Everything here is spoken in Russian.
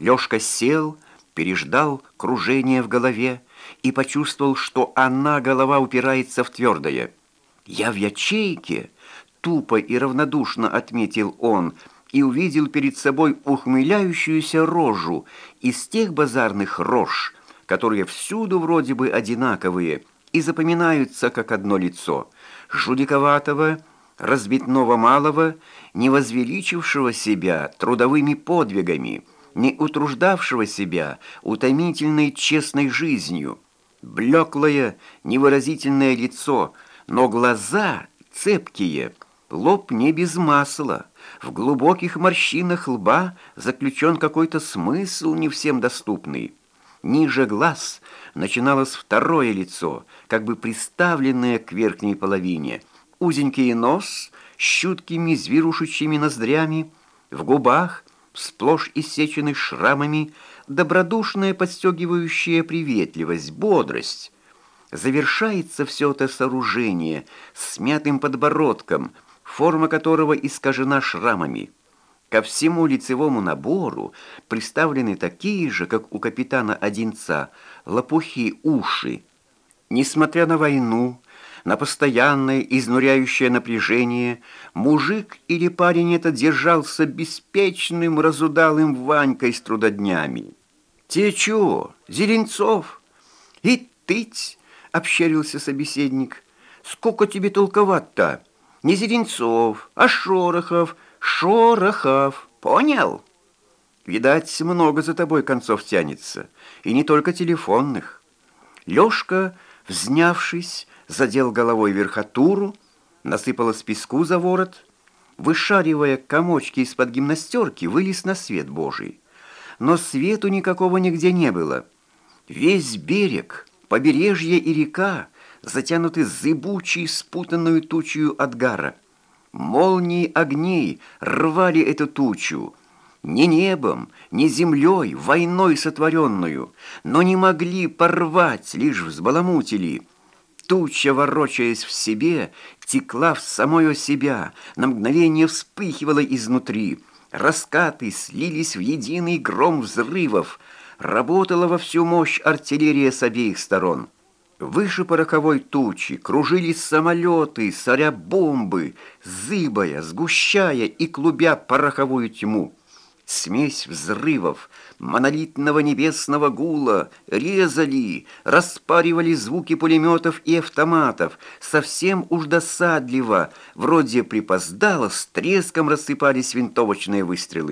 Лёшка сел, переждал кружение в голове и почувствовал, что она, голова, упирается в твердое. «Я в ячейке!» — тупо и равнодушно отметил он и увидел перед собой ухмыляющуюся рожу из тех базарных рож, которые всюду вроде бы одинаковые и запоминаются как одно лицо, жуликоватого, разбитного малого, не возвеличившего себя трудовыми подвигами, не утруждавшего себя утомительной честной жизнью. Блеклое, невыразительное лицо, но глаза цепкие, лоб не без масла. В глубоких морщинах лба заключен какой-то смысл не всем доступный. Ниже глаз начиналось второе лицо, как бы приставленное к верхней половине. Узенький нос с чуткими зверушечьими ноздрями, в губах сплошь иссеченный шрамами, добродушная подстегивающая приветливость, бодрость. Завершается все это сооружение с мятым подбородком, форма которого искажена шрамами. Ко всему лицевому набору приставлены такие же, как у капитана Одинца, лопухи уши. Несмотря на войну, на постоянное изнуряющее напряжение, мужик или парень этот держался беспечным, разудалым Ванькой с трудоднями. «Те чего, Зеленцов?» «И тыть!» — общерился собеседник. «Сколько тебе толковать-то? Не Зеленцов, а Шорохов, Шорохов, понял?» «Видать, много за тобой концов тянется, и не только телефонных». Лёшка, взнявшись, задел головой верхотуру, насыпалось песку за ворот, вышаривая комочки из-под гимнастерки, вылез на свет Божий. Но свету никакого нигде не было. Весь берег, побережье и река затянуты зыбучей, спутанную тучью отгара. Молнии огней рвали эту тучу, не небом, не землей, войной сотворенную, но не могли порвать, лишь взбаламутили — Туча, ворочаясь в себе, текла в самое себя, на мгновение вспыхивала изнутри. Раскаты слились в единый гром взрывов. Работала во всю мощь артиллерия с обеих сторон. Выше пороховой тучи кружились самолеты, соря бомбы, зыбая, сгущая и клубя пороховую тьму. Смесь взрывов, монолитного небесного гула резали, распаривали звуки пулеметов и автоматов, совсем уж досадливо, вроде припоздало, с треском рассыпались винтовочные выстрелы.